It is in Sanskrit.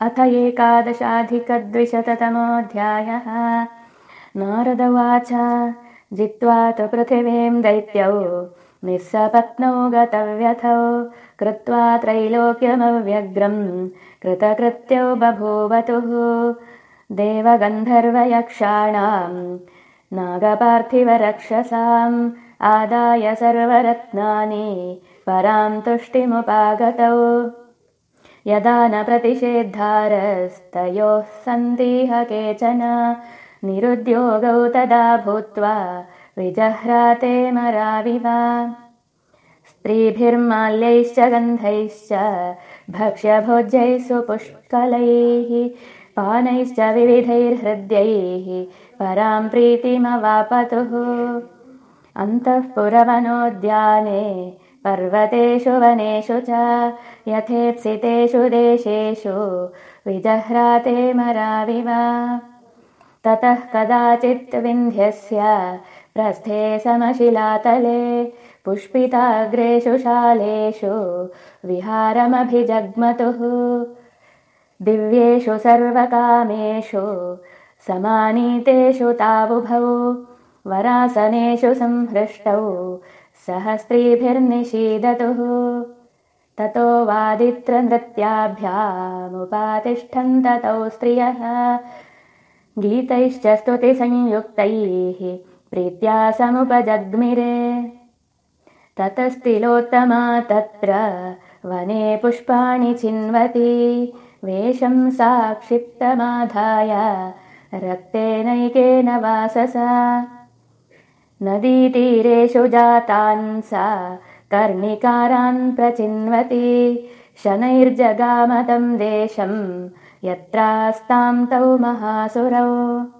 अथ एकादशाधिकद्विशततमोऽध्यायः। नारदवाच जित्वा तु पृथिवीं दैत्यौ निःसपत्नौ गतव्यथौ कृत्वा त्रैलोक्यमव्यग्रम् कृतकृत्यौ बभूवतुः। देवगन्धर्वयक्षाणाम् नागपार्थिवरक्षसाम् आदाय सर्वरत्नानि पराम् तुष्टिमुपागतौ यदा न प्रतिषेद्धारस्तयोः सन्दिह केचन। निरुद्योगौ तदा भूत्वा विजह्राते मराविव। स्त्रीभिर्माल्यैश्च गन्धैश्च भक्ष्यभोज्यैः सुपुष्कलैः पानैश्च विविधैर्हृद्यैः पराम् प्रीतिमवापतुः। अन्तःपुरवनोद्याने पर्वतेषु वनेषु च यथेप्सितेषु देशेषु विजह्राते मराविव। ततः कदाचित् विन्ध्यस्य प्रस्थे समशिलातले पुष्पिताग्रेषु शालेषु विहारमभिजग्मतुः। दिव्येषु सर्वकामेषु समानीतेषु तावुभौ वरासनेषु संहृष्टौ सह स्त्रीभिर्निषीदतुः ततो वादित्रनृत्याभ्यामुपातिष्ठन्ततौ स्त्रियः। गीतैश्च स्तुतिसंयुक्तैः प्रीत्या समुपजग्मिरे। ततस्तिलोत्तमा तत्र वने पुष्पाणि चिन्वति। वेषं सा क्षिप्तमाधाय रक्तेनैकेन वाससा नदीतीरेषु जातान् सा कर्णिकारान् प्रचिन्वति। शनैर्जगामतं देशम् यत्रास्तां तौ महासुरौ